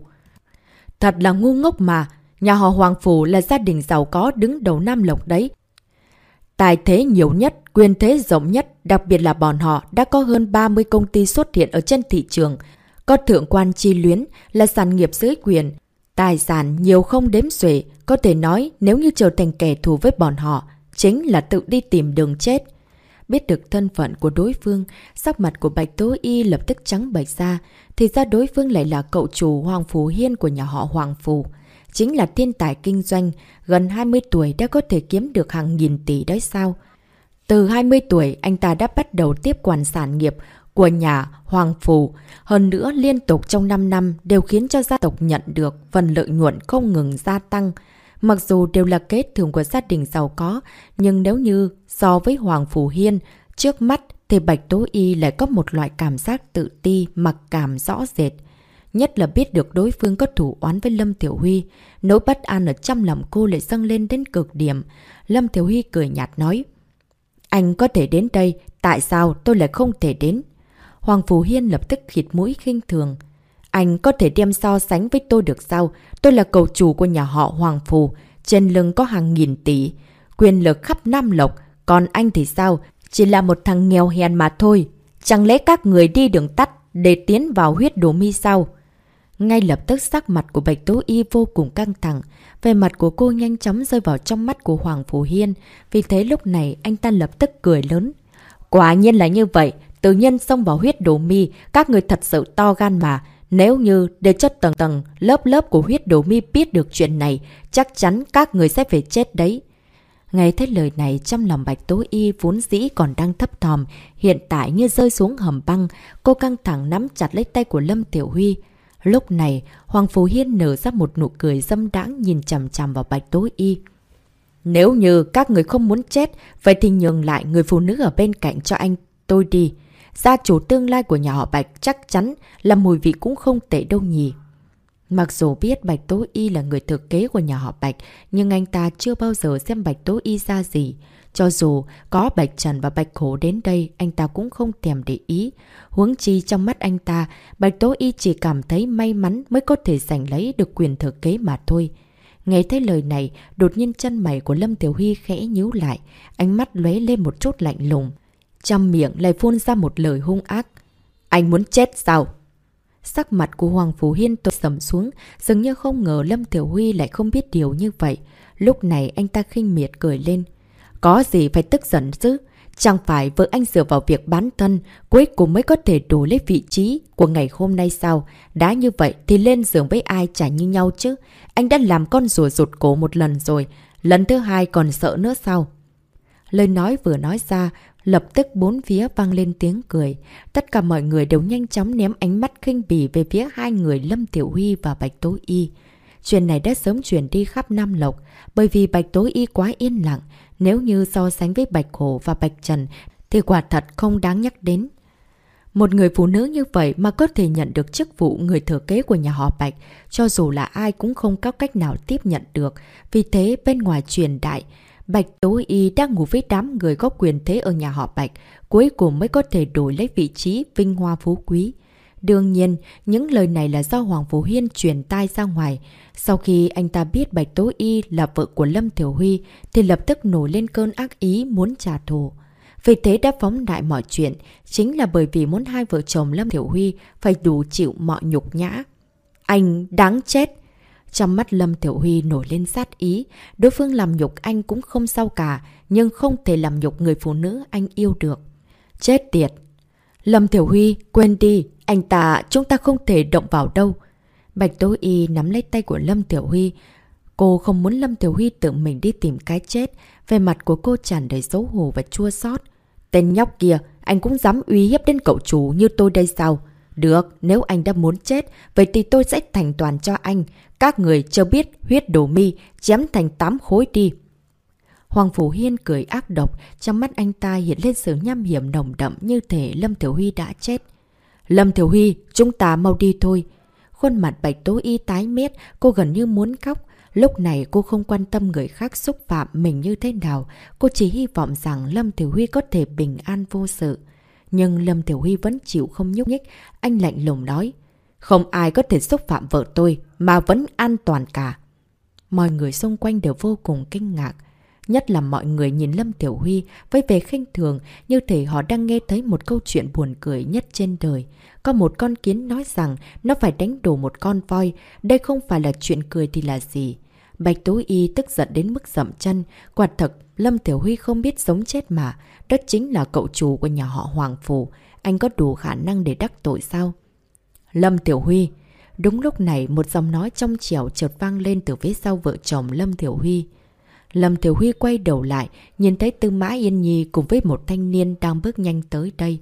Thật là ngu ngốc mà, nhà họ Hoàng Phù là gia đình giàu có đứng đầu Nam Lộc đấy. Tài thế nhiều nhất, quyền thế rộng nhất, đặc biệt là bọn họ đã có hơn 30 công ty xuất hiện ở trên thị trường. Có thượng quan chi luyến là sản nghiệp dưới quyền, Tài sản nhiều không đếm xuể, có thể nói nếu như trở thành kẻ thù với bọn họ, chính là tự đi tìm đường chết. Biết được thân phận của đối phương, sắc mặt của Bạch Tố Y lập tức trắng bạch ra, thì ra đối phương lại là cậu chủ Hoàng Phú Hiên của nhà họ Hoàng Phù. Chính là thiên tài kinh doanh, gần 20 tuổi đã có thể kiếm được hàng nghìn tỷ đấy sao? Từ 20 tuổi, anh ta đã bắt đầu tiếp quản sản nghiệp của nhà Hoàng Phủ. Hơn nữa liên tục trong 5 năm đều khiến cho gia tộc nhận được phần lợi nhuận không ngừng gia tăng. Mặc dù đều là kết thường của gia đình giàu có, nhưng nếu như so với Hoàng Phủ Hiên, trước mắt thì Bạch Tố Y lại có một loại cảm giác tự ti, mặc cảm rõ rệt. Nhất là biết được đối phương có thủ oán với Lâm Tiểu Huy, nỗi bất an ở trong lòng cô lại dâng lên đến cực điểm. Lâm Tiểu Huy cười nhạt nói, Anh có thể đến đây, tại sao tôi lại không thể đến? Hoàng Phú Hiên lập tức khịt mũi khinh thường. Anh có thể đem so sánh với tôi được sao? Tôi là cầu chủ của nhà họ Hoàng Phù, trên lưng có hàng nghìn tỷ, quyền lực khắp Nam Lộc, còn anh thì sao? Chỉ là một thằng nghèo hèn mà thôi. Chẳng lẽ các người đi đường tắt để tiến vào huyết đồ mi sao? Ngay lập tức sắc mặt của Bạch Tố Y vô cùng căng thẳng, về mặt của cô nhanh chóng rơi vào trong mắt của Hoàng Phú Hiên, vì thế lúc này anh ta lập tức cười lớn. Quả nhiên là như vậy, tự nhiên xông vào huyết đồ mi, các người thật sự to gan mà. Nếu như để cho tầng tầng, lớp lớp của huyết đồ mi biết được chuyện này, chắc chắn các người sẽ phải chết đấy. Nghe thấy lời này trong lòng Bạch Tố Y vốn dĩ còn đang thấp thòm, hiện tại như rơi xuống hầm băng, cô căng thẳng nắm chặt lấy tay của Lâm Tiểu Huy. Lúc này, Hoàng Phú Hiên nở ra một nụ cười dâm đãng nhìn chằm chằm vào Bạch Tố Y. Nếu như các người không muốn chết, vậy thì nhường lại người phụ nữ ở bên cạnh cho anh tôi đi. Gia chủ tương lai của nhà họ Bạch chắc chắn là mùi vị cũng không tệ đâu nhỉ. Mặc dù biết Bạch Tố Y là người thực kế của nhà họ Bạch, nhưng anh ta chưa bao giờ xem Bạch Tố Y ra gì. Cho dù có Bạch Trần và Bạch Khổ đến đây, anh ta cũng không thèm để ý. Huống chi trong mắt anh ta, Bạch Tố Y chỉ cảm thấy may mắn mới có thể giành lấy được quyền thừa kế mà thôi. Nghe thấy lời này, đột nhiên chân mày của Lâm Tiểu Huy khẽ nhíu lại, ánh mắt lóe lên một chút lạnh lùng. Trong miệng lại phun ra một lời hung ác. Anh muốn chết sao? Sắc mặt của Hoàng Phú Hiên tối sầm xuống, dường như không ngờ Lâm Tiểu Huy lại không biết điều như vậy. Lúc này anh ta khinh miệt cười lên. Có gì phải tức giận chứ? Chẳng phải vợ anh dựa vào việc bán thân, cuối cùng mới có thể đủ lấy vị trí của ngày hôm nay sao? Đã như vậy thì lên giường với ai chả như nhau chứ? Anh đã làm con rùa rụt cổ một lần rồi, lần thứ hai còn sợ nữa sao? Lời nói vừa nói ra, lập tức bốn phía vang lên tiếng cười. Tất cả mọi người đều nhanh chóng ném ánh mắt khinh bỉ về phía hai người Lâm Tiểu Huy và Bạch Tố Y. Chuyện này đã sớm chuyển đi khắp Nam Lộc, bởi vì Bạch Tố Y quá yên lặng, nếu như so sánh với Bạch Hổ và Bạch Trần thì quả thật không đáng nhắc đến. Một người phụ nữ như vậy mà có thể nhận được chức vụ người thừa kế của nhà họ Bạch, cho dù là ai cũng không có cách nào tiếp nhận được. Vì thế bên ngoài truyền đại, Bạch Tố Y đang ngủ với đám người có quyền thế ở nhà họ Bạch, cuối cùng mới có thể đổi lấy vị trí vinh hoa phú quý. Đương nhiên, những lời này là do Hoàng Phú Hiên truyền tai ra ngoài. Sau khi anh ta biết Bạch Tố Y là vợ của Lâm Thiểu Huy, thì lập tức nổi lên cơn ác ý muốn trả thù. Vì thế đã phóng đại mọi chuyện, chính là bởi vì muốn hai vợ chồng Lâm Thiểu Huy phải đủ chịu mọi nhục nhã. Anh đáng chết! Trong mắt Lâm Thiểu Huy nổi lên sát ý, đối phương làm nhục anh cũng không sao cả, nhưng không thể làm nhục người phụ nữ anh yêu được. Chết tiệt! Lâm Thiểu Huy, quên đi, anh ta, chúng ta không thể động vào đâu. Bạch Tố Y nắm lấy tay của Lâm Tiểu Huy. Cô không muốn Lâm Tiểu Huy tự mình đi tìm cái chết. Về mặt của cô tràn đầy xấu hổ và chua xót. Tên nhóc kia, anh cũng dám uy hiếp đến cậu chủ như tôi đây sao? Được, nếu anh đã muốn chết, vậy thì tôi sẽ thành toàn cho anh. Các người cho biết huyết đổ mi, chém thành tám khối đi. Hoàng Phủ Hiên cười ác độc, trong mắt anh ta hiện lên sự nham hiểm nồng đậm như thể Lâm Tiểu Huy đã chết. Lâm Thiểu Huy, chúng ta mau đi thôi. Khuôn mặt bạch tố y tái mét, cô gần như muốn khóc. Lúc này cô không quan tâm người khác xúc phạm mình như thế nào. Cô chỉ hy vọng rằng Lâm Thiểu Huy có thể bình an vô sự. Nhưng Lâm Thiểu Huy vẫn chịu không nhúc nhích. Anh lạnh lùng nói. Không ai có thể xúc phạm vợ tôi mà vẫn an toàn cả. Mọi người xung quanh đều vô cùng kinh ngạc. Nhất là mọi người nhìn Lâm Tiểu Huy với vẻ khinh thường như thể họ đang nghe thấy một câu chuyện buồn cười nhất trên đời. Có một con kiến nói rằng nó phải đánh đổ một con voi. Đây không phải là chuyện cười thì là gì. Bạch Tố Y tức giận đến mức dậm chân. Quả thật, Lâm Tiểu Huy không biết sống chết mà. Đó chính là cậu chủ của nhà họ Hoàng Phủ. Anh có đủ khả năng để đắc tội sao? Lâm Tiểu Huy Đúng lúc này, một giọng nói trong trẻo chợt vang lên từ phía sau vợ chồng Lâm Tiểu Huy. Lâm Thiểu Huy quay đầu lại, nhìn thấy Tư Mã Yên Nhi cùng với một thanh niên đang bước nhanh tới đây.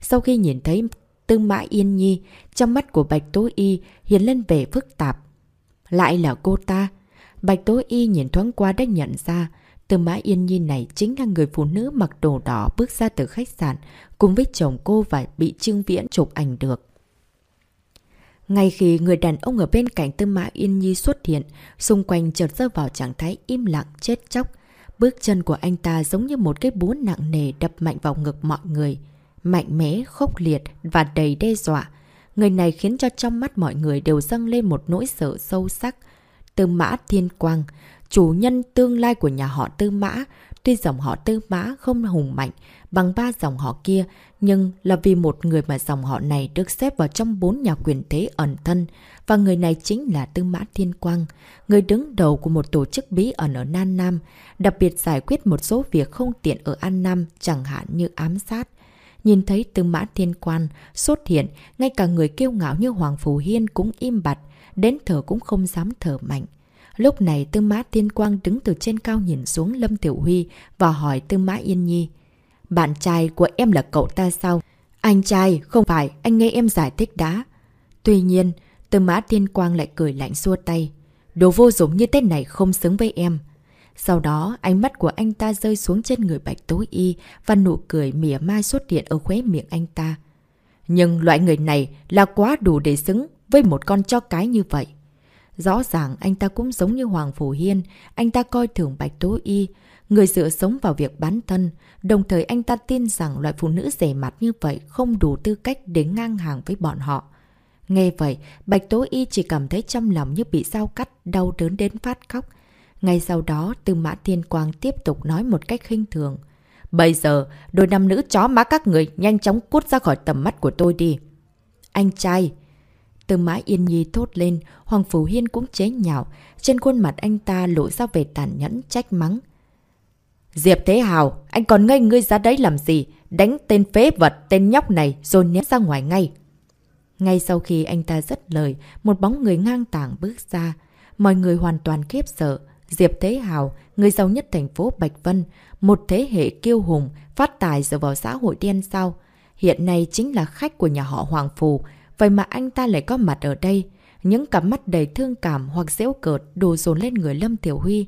Sau khi nhìn thấy Tư Mã Yên Nhi, trong mắt của Bạch Tố Y hiện lên vẻ phức tạp. Lại là cô ta. Bạch Tố Y nhìn thoáng qua đã nhận ra, Tư Mã Yên Nhi này chính là người phụ nữ mặc đồ đỏ bước ra từ khách sạn cùng với chồng cô và bị Trương Viễn chụp ảnh được. Ngay khi người đàn ông ở bên cạnh Tư Mã Yên Nhi xuất hiện, xung quanh chợt rơi vào trạng thái im lặng chết chóc. Bước chân của anh ta giống như một cái búa nặng nề đập mạnh vào ngực mọi người. Mạnh mẽ, khốc liệt và đầy đe dọa. Người này khiến cho trong mắt mọi người đều dâng lên một nỗi sợ sâu sắc. Tư Mã Thiên Quang, chủ nhân tương lai của nhà họ Tư Mã, tuy dòng họ Tư Mã không hùng mạnh bằng ba dòng họ kia, nhưng là vì một người mà dòng họ này được xếp vào trong bốn nhà quyền thế ẩn thân, và người này chính là Tư Mã Thiên Quang, người đứng đầu của một tổ chức bí ẩn ở Nan Nam, đặc biệt giải quyết một số việc không tiện ở An Nam, chẳng hạn như ám sát. Nhìn thấy Tư Mã Thiên Quan xuất hiện, ngay cả người kiêu ngạo như Hoàng Phù Hiên cũng im bặt, đến thở cũng không dám thở mạnh. Lúc này Tư Mã Thiên Quang đứng từ trên cao nhìn xuống Lâm Tiểu Huy và hỏi Tư Mã Yên Nhi. Bạn trai của em là cậu ta sao? Anh trai, không phải, anh nghe em giải thích đã. Tuy nhiên, Tư Mã Thiên Quang lại cười lạnh xua tay. Đồ vô dụng như thế này không xứng với em. Sau đó, ánh mắt của anh ta rơi xuống trên người bạch tối y và nụ cười mỉa mai xuất hiện ở khóe miệng anh ta. Nhưng loại người này là quá đủ để xứng với một con chó cái như vậy. Rõ ràng anh ta cũng giống như Hoàng Phủ Hiên, anh ta coi thường Bạch Tố Y, người dựa sống vào việc bán thân, đồng thời anh ta tin rằng loại phụ nữ rẻ mặt như vậy không đủ tư cách để ngang hàng với bọn họ. Nghe vậy, Bạch Tố Y chỉ cảm thấy trong lòng như bị dao cắt, đau đớn đến phát khóc. Ngay sau đó, Tư Mã Thiên Quang tiếp tục nói một cách khinh thường. Bây giờ, đôi nam nữ chó má các người nhanh chóng cút ra khỏi tầm mắt của tôi đi. Anh trai! Từ Mã Yên Nhi thốt lên, Hoàng Phủ Hiên cũng chế nhạo. Trên khuôn mặt anh ta lộ ra về tàn nhẫn, trách mắng. Diệp Thế Hào, anh còn ngây ngươi ra đấy làm gì? Đánh tên phế vật, tên nhóc này rồi ném ra ngoài ngay. Ngay sau khi anh ta dứt lời, một bóng người ngang tảng bước ra. Mọi người hoàn toàn khiếp sợ. Diệp Thế Hào, người giàu nhất thành phố Bạch Vân, một thế hệ kiêu hùng, phát tài dựa vào xã hội đen sao. Hiện nay chính là khách của nhà họ Hoàng Phù, vậy mà anh ta lại có mặt ở đây. Những cặp mắt đầy thương cảm hoặc dễu cợt đổ dồn lên người Lâm Tiểu Huy.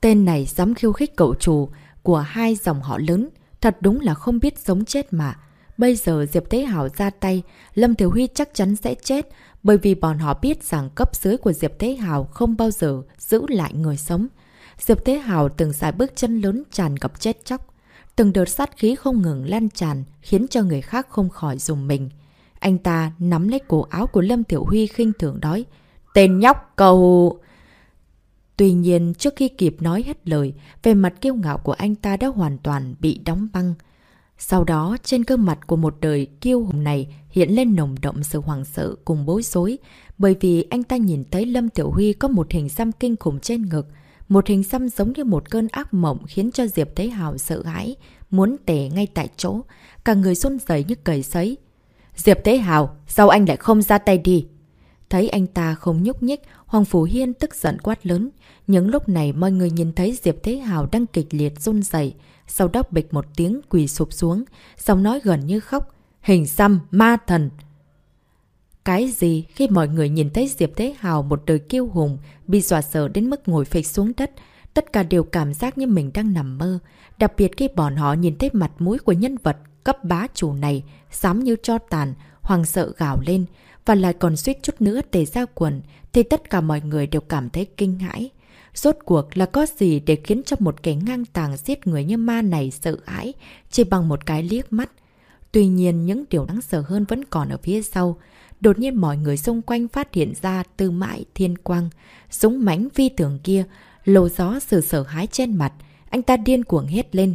Tên này dám khiêu khích cậu chủ của hai dòng họ lớn, thật đúng là không biết sống chết mà. Bây giờ Diệp Thế Hảo ra tay, Lâm Tiểu Huy chắc chắn sẽ chết, bởi vì bọn họ biết rằng cấp dưới của Diệp Thế Hảo không bao giờ giữ lại người sống. Diệp Thế Hảo từng dài bước chân lớn tràn gặp chết chóc. Từng đợt sát khí không ngừng lan tràn, khiến cho người khác không khỏi dùng mình. Anh ta nắm lấy cổ áo của Lâm Tiểu Huy khinh thường nói Tên nhóc cầu... Tuy nhiên, trước khi kịp nói hết lời, về mặt kiêu ngạo của anh ta đã hoàn toàn bị đóng băng. Sau đó, trên gương mặt của một đời kiêu hùng này hiện lên nồng động sự hoàng sợ cùng bối rối, bởi vì anh ta nhìn thấy Lâm Tiểu Huy có một hình xăm kinh khủng trên ngực. Một hình xăm giống như một cơn ác mộng khiến cho Diệp Thế Hào sợ hãi, muốn tè ngay tại chỗ, cả người run rẩy như cầy sấy. Diệp Thế Hào, sao anh lại không ra tay đi? Thấy anh ta không nhúc nhích, Hoàng Phủ Hiên tức giận quát lớn. Những lúc này mọi người nhìn thấy Diệp Thế Hào đang kịch liệt run rẩy sau đó bịch một tiếng quỳ sụp xuống, xong nói gần như khóc. Hình xăm, ma thần. Cái gì khi mọi người nhìn thấy Diệp Thế Hào một đời kiêu hùng, bị dọa sợ đến mức ngồi phịch xuống đất, tất cả đều cảm giác như mình đang nằm mơ. Đặc biệt khi bọn họ nhìn thấy mặt mũi của nhân vật cấp bá chủ này, dám như cho tàn, hoàng sợ gào lên, và lại còn suýt chút nữa tề ra quần, thì tất cả mọi người đều cảm thấy kinh hãi. Rốt cuộc là có gì để khiến cho một kẻ ngang tàng giết người như ma này sợ hãi chỉ bằng một cái liếc mắt. Tuy nhiên những điều đáng sợ hơn vẫn còn ở phía sau. Đột nhiên mọi người xung quanh phát hiện ra tư mãi thiên quang. Súng mánh phi tưởng kia, lồ gió sự sợ hãi trên mặt. Anh ta điên cuồng hét lên.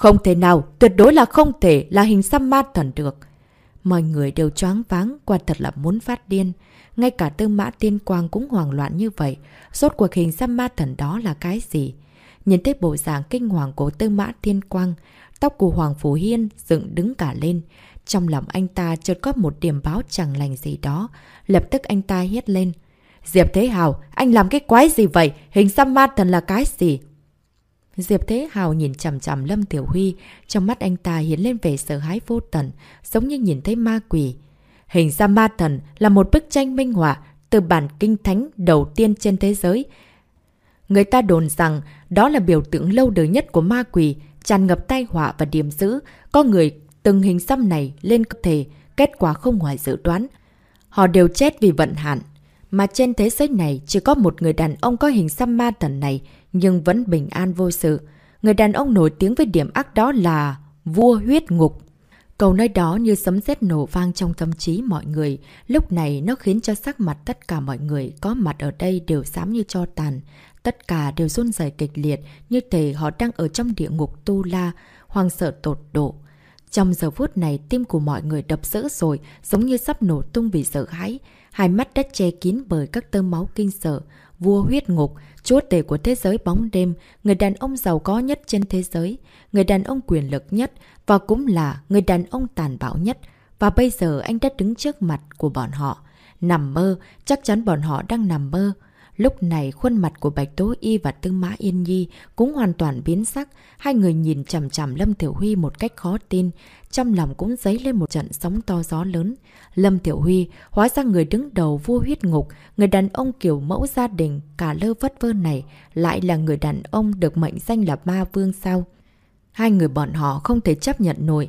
Không thể nào, tuyệt đối là không thể là hình xăm ma thần được. Mọi người đều choáng váng, quả thật là muốn phát điên. Ngay cả tư mã tiên quang cũng hoảng loạn như vậy. Rốt cuộc hình xăm ma thần đó là cái gì? Nhìn thấy bộ dạng kinh hoàng của tư mã tiên quang, tóc của Hoàng Phủ Hiên dựng đứng cả lên. Trong lòng anh ta chợt có một điểm báo chẳng lành gì đó. Lập tức anh ta hét lên. Diệp Thế Hào, anh làm cái quái gì vậy? Hình xăm ma thần là cái gì? Diệp Thế Hào nhìn chằm chằm Lâm Tiểu Huy, trong mắt anh ta hiện lên vẻ sợ hãi vô tận, giống như nhìn thấy ma quỷ. Hình ra ma thần là một bức tranh minh họa từ bản kinh thánh đầu tiên trên thế giới. Người ta đồn rằng đó là biểu tượng lâu đời nhất của ma quỷ, tràn ngập tai họa và điểm dữ. Có người từng hình xăm này lên cơ thể, kết quả không ngoài dự đoán. Họ đều chết vì vận hạn. Mà trên thế giới này chỉ có một người đàn ông có hình xăm ma thần này, nhưng vẫn bình an vô sự. Người đàn ông nổi tiếng với điểm ác đó là vua huyết ngục. Câu nói đó như sấm sét nổ vang trong tâm trí mọi người. Lúc này nó khiến cho sắc mặt tất cả mọi người có mặt ở đây đều xám như cho tàn. Tất cả đều run rẩy kịch liệt như thể họ đang ở trong địa ngục tu la, hoang sợ tột độ. Trong giờ phút này tim của mọi người đập dữ rồi, giống như sắp nổ tung vì sợ hãi. Hai mắt đã che kín bởi các tơ máu kinh sợ. Vua huyết ngục, chúa tể của thế giới bóng đêm, người đàn ông giàu có nhất trên thế giới, người đàn ông quyền lực nhất và cũng là người đàn ông tàn bạo nhất. Và bây giờ anh đã đứng trước mặt của bọn họ. Nằm mơ, chắc chắn bọn họ đang nằm mơ. Lúc này khuôn mặt của Bạch Tố Y và Tư Mã Yên Nhi cũng hoàn toàn biến sắc. Hai người nhìn chằm chằm Lâm Tiểu Huy một cách khó tin. Trong lòng cũng dấy lên một trận sóng to gió lớn. Lâm Tiểu Huy hóa ra người đứng đầu vua huyết ngục, người đàn ông kiểu mẫu gia đình, cả lơ vất vơ này, lại là người đàn ông được mệnh danh là Ma Vương sao? Hai người bọn họ không thể chấp nhận nổi.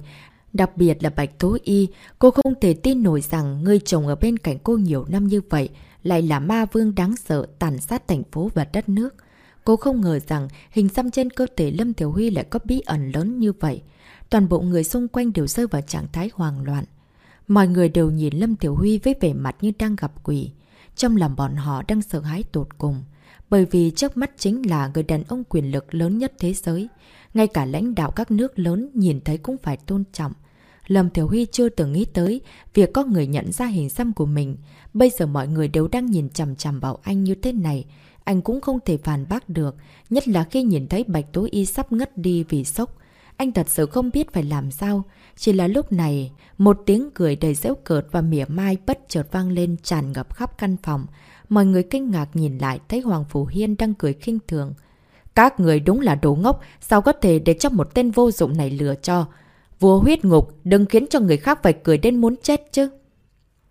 Đặc biệt là Bạch Tố Y, cô không thể tin nổi rằng người chồng ở bên cạnh cô nhiều năm như vậy lại là ma vương đáng sợ tàn sát thành phố và đất nước. Cô không ngờ rằng hình xăm trên cơ thể Lâm Tiểu Huy lại có bí ẩn lớn như vậy. Toàn bộ người xung quanh đều rơi vào trạng thái hoang loạn. Mọi người đều nhìn Lâm Tiểu Huy với vẻ mặt như đang gặp quỷ. Trong lòng bọn họ đang sợ hãi tột cùng. Bởi vì trước mắt chính là người đàn ông quyền lực lớn nhất thế giới. Ngay cả lãnh đạo các nước lớn nhìn thấy cũng phải tôn trọng. Lâm Thiểu Huy chưa từng nghĩ tới việc có người nhận ra hình xăm của mình. Bây giờ mọi người đều đang nhìn chằm chằm vào anh như thế này. Anh cũng không thể phản bác được, nhất là khi nhìn thấy Bạch Tố Y sắp ngất đi vì sốc. Anh thật sự không biết phải làm sao. Chỉ là lúc này, một tiếng cười đầy dễu cợt và mỉa mai bất chợt vang lên tràn ngập khắp căn phòng. Mọi người kinh ngạc nhìn lại thấy Hoàng Phủ Hiên đang cười khinh thường. Các người đúng là đồ ngốc, sao có thể để cho một tên vô dụng này lừa cho. Vua huyết ngục, đừng khiến cho người khác phải cười đến muốn chết chứ.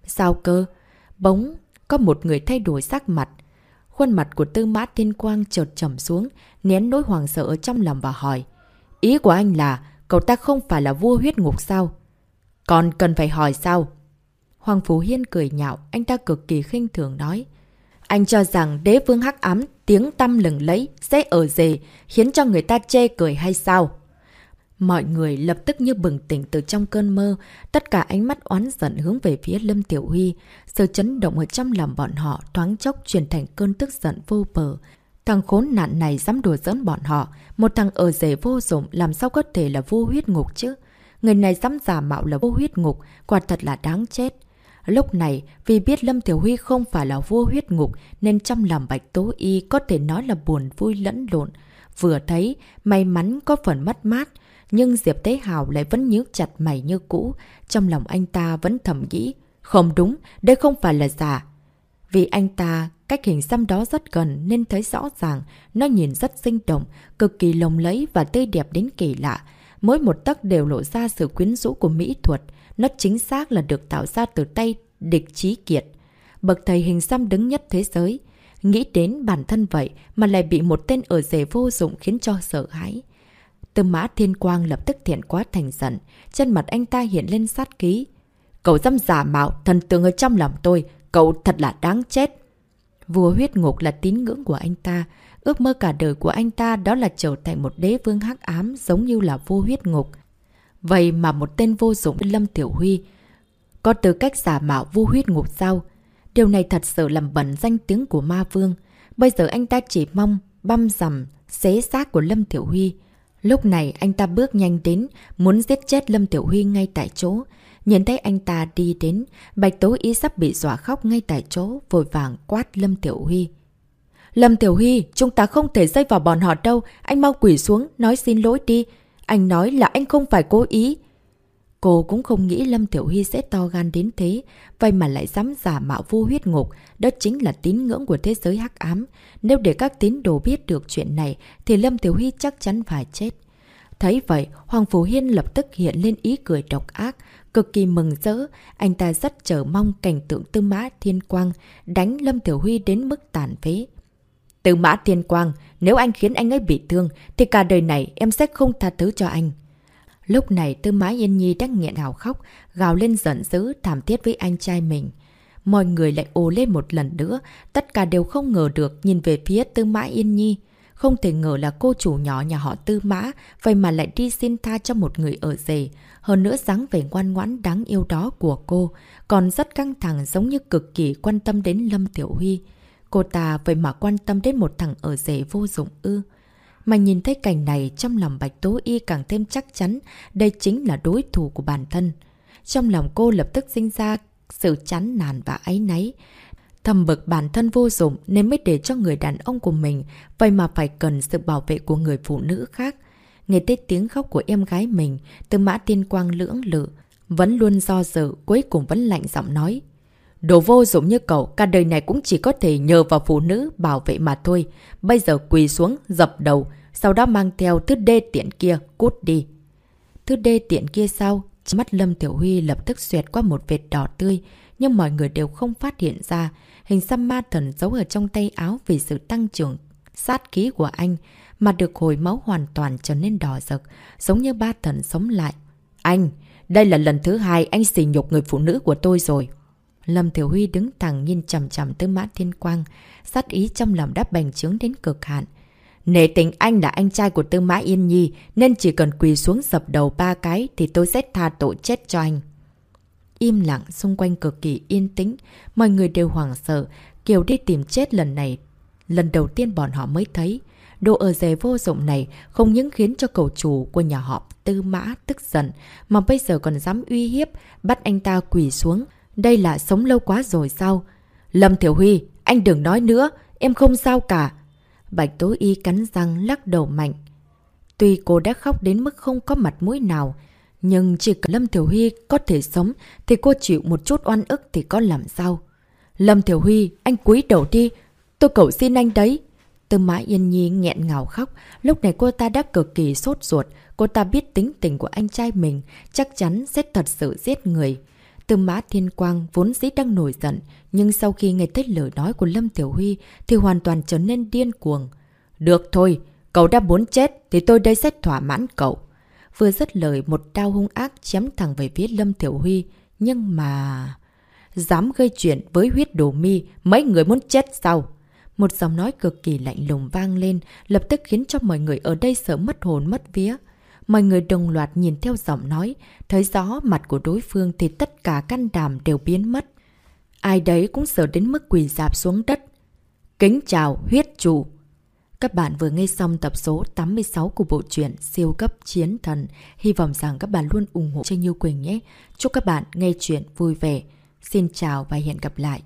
Sao cơ? Bỗng, có một người thay đổi sắc mặt. Khuôn mặt của tư mã thiên quang chợt trầm xuống, nén nỗi hoàng sợ ở trong lòng và hỏi. Ý của anh là, cậu ta không phải là vua huyết ngục sao? Còn cần phải hỏi sao? Hoàng Phú Hiên cười nhạo, anh ta cực kỳ khinh thường nói. Anh cho rằng đế vương hắc ám, tiếng tâm lừng lấy, sẽ ở dề, khiến cho người ta chê cười hay sao? Mọi người lập tức như bừng tỉnh từ trong cơn mơ, tất cả ánh mắt oán giận hướng về phía Lâm Tiểu Huy. Sự chấn động ở trong lòng bọn họ thoáng chốc chuyển thành cơn tức giận vô bờ. Thằng khốn nạn này dám đùa giỡn bọn họ, một thằng ở rể vô dụng làm sao có thể là vô huyết ngục chứ? Người này dám giả mạo là vô huyết ngục, quả thật là đáng chết. Lúc này, vì biết Lâm Tiểu Huy không phải là vua huyết ngục nên trong lòng Bạch Tố Y có thể nói là buồn vui lẫn lộn. Vừa thấy, may mắn có phần mất mát, nhưng Diệp Tế Hào lại vẫn nhíu chặt mày như cũ. Trong lòng anh ta vẫn thầm nghĩ. Không đúng, đây không phải là giả. Vì anh ta cách hình xăm đó rất gần nên thấy rõ ràng, nó nhìn rất sinh động, cực kỳ lồng lấy và tươi đẹp đến kỳ lạ. Mỗi một tấc đều lộ ra sự quyến rũ của mỹ thuật. Nó chính xác là được tạo ra từ tay địch trí kiệt. Bậc thầy hình xăm đứng nhất thế giới. Nghĩ đến bản thân vậy mà lại bị một tên ở rể vô dụng khiến cho sợ hãi. Tư mã thiên quang lập tức thiện quá thành giận. Chân mặt anh ta hiện lên sát ký. Cậu dâm giả mạo, thần tượng ở trong lòng tôi. Cậu thật là đáng chết. Vua huyết ngục là tín ngưỡng của anh ta. Ước mơ cả đời của anh ta đó là trở thành một đế vương hắc ám giống như là vua huyết ngục. Vậy mà một tên vô dụng Lâm Tiểu Huy có tư cách giả mạo vua huyết ngục sao? Điều này thật sự làm bẩn danh tiếng của ma vương. Bây giờ anh ta chỉ mong băm rằm, xế xác của Lâm Tiểu Huy. Lúc này anh ta bước nhanh đến, muốn giết chết Lâm Tiểu Huy ngay tại chỗ. Nhìn thấy anh ta đi đến, Bạch Tố Y sắp bị dọa khóc ngay tại chỗ, vội vàng quát Lâm Tiểu Huy. Lâm Tiểu Huy, chúng ta không thể dây vào bọn họ đâu, anh mau quỷ xuống, nói xin lỗi đi. Anh nói là anh không phải cố ý. Cô cũng không nghĩ Lâm Tiểu Huy sẽ to gan đến thế, vậy mà lại dám giả mạo vô huyết ngục, đó chính là tín ngưỡng của thế giới hắc ám. Nếu để các tín đồ biết được chuyện này, thì Lâm Tiểu Huy chắc chắn phải chết. Thấy vậy, Hoàng Phủ Hiên lập tức hiện lên ý cười độc ác, cực kỳ mừng rỡ, anh ta rất chờ mong cảnh tượng tư mã thiên quang đánh Lâm Tiểu Huy đến mức tàn phế. Tư mã thiên quang, nếu anh khiến anh ấy bị thương, thì cả đời này em sẽ không tha thứ cho anh. Lúc này Tư Mã Yên Nhi đang nghẹn hào khóc, gào lên giận dữ, thảm thiết với anh trai mình. Mọi người lại ồ lên một lần nữa, tất cả đều không ngờ được nhìn về phía Tư Mã Yên Nhi. Không thể ngờ là cô chủ nhỏ nhà họ Tư Mã, vậy mà lại đi xin tha cho một người ở rể. Hơn nữa dáng vẻ ngoan ngoãn đáng yêu đó của cô, còn rất căng thẳng giống như cực kỳ quan tâm đến Lâm Tiểu Huy. Cô ta vậy mà quan tâm đến một thằng ở rể vô dụng ư. Mà nhìn thấy cảnh này trong lòng Bạch Tố Y càng thêm chắc chắn đây chính là đối thủ của bản thân. Trong lòng cô lập tức sinh ra sự chán nản và áy náy. Thầm bực bản thân vô dụng nên mới để cho người đàn ông của mình vậy mà phải cần sự bảo vệ của người phụ nữ khác. Nghe tới tiếng khóc của em gái mình, từ mã tiên quang lưỡng lự, vẫn luôn do dự, cuối cùng vẫn lạnh giọng nói. Đồ vô dụng như cậu, cả đời này cũng chỉ có thể nhờ vào phụ nữ bảo vệ mà thôi. Bây giờ quỳ xuống, dập đầu, sau đó mang theo thứ đê tiện kia, cút đi. Thứ đê tiện kia sau, mắt Lâm Tiểu Huy lập tức xuyệt qua một vệt đỏ tươi, nhưng mọi người đều không phát hiện ra. Hình xăm ma thần giấu ở trong tay áo vì sự tăng trưởng sát khí của anh, mà được hồi máu hoàn toàn trở nên đỏ rực, giống như ba thần sống lại. Anh, đây là lần thứ hai anh xỉ nhục người phụ nữ của tôi rồi. Lâm Thiểu Huy đứng thẳng nhìn chầm chầm tới Mã Thiên Quang, sát ý trong lòng đáp bành trướng đến cực hạn. Nể tình anh là anh trai của Tư Mã Yên Nhi, nên chỉ cần quỳ xuống dập đầu ba cái thì tôi sẽ tha tội chết cho anh. im lặng, xung quanh cực kỳ yên tĩnh. Mọi người đều hoảng sợ, Kiều đi tìm chết lần này. Lần đầu tiên bọn họ mới thấy. Đồ ở rề vô dụng này không những khiến cho cầu chủ của nhà họ Tư Mã tức giận, mà bây giờ còn dám uy hiếp, bắt anh ta quỳ xuống. Đây là sống lâu quá rồi sao? Lâm Thiểu Huy, anh đừng nói nữa, em không sao cả. Bạch Tố Y cắn răng lắc đầu mạnh. Tuy cô đã khóc đến mức không có mặt mũi nào, nhưng chỉ cần Lâm Thiểu Huy có thể sống thì cô chịu một chút oan ức thì có làm sao. Lâm Thiểu Huy, anh cúi đầu đi, tôi cầu xin anh đấy. Tư Mã Yên Nhi nghẹn ngào khóc, lúc này cô ta đã cực kỳ sốt ruột, cô ta biết tính tình của anh trai mình, chắc chắn sẽ thật sự giết người. Tư Mã Thiên Quang vốn dĩ đang nổi giận, nhưng sau khi nghe thấy lời nói của Lâm Tiểu Huy thì hoàn toàn trở nên điên cuồng. Được thôi, cậu đã muốn chết thì tôi đây sẽ thỏa mãn cậu. Vừa dứt lời một đao hung ác chém thẳng về phía Lâm Tiểu Huy, nhưng mà... Dám gây chuyện với huyết đồ mi, mấy người muốn chết sao? Một giọng nói cực kỳ lạnh lùng vang lên, lập tức khiến cho mọi người ở đây sợ mất hồn mất vía. Mọi người đồng loạt nhìn theo giọng nói, thấy rõ mặt của đối phương thì tất cả căn đàm đều biến mất. Ai đấy cũng sợ đến mức quỳ dạp xuống đất. Kính chào huyết chủ! Các bạn vừa nghe xong tập số 86 của bộ truyện Siêu cấp chiến thần. Hy vọng rằng các bạn luôn ủng hộ cho Như Quỳnh nhé. Chúc các bạn nghe chuyện vui vẻ. Xin chào và hẹn gặp lại.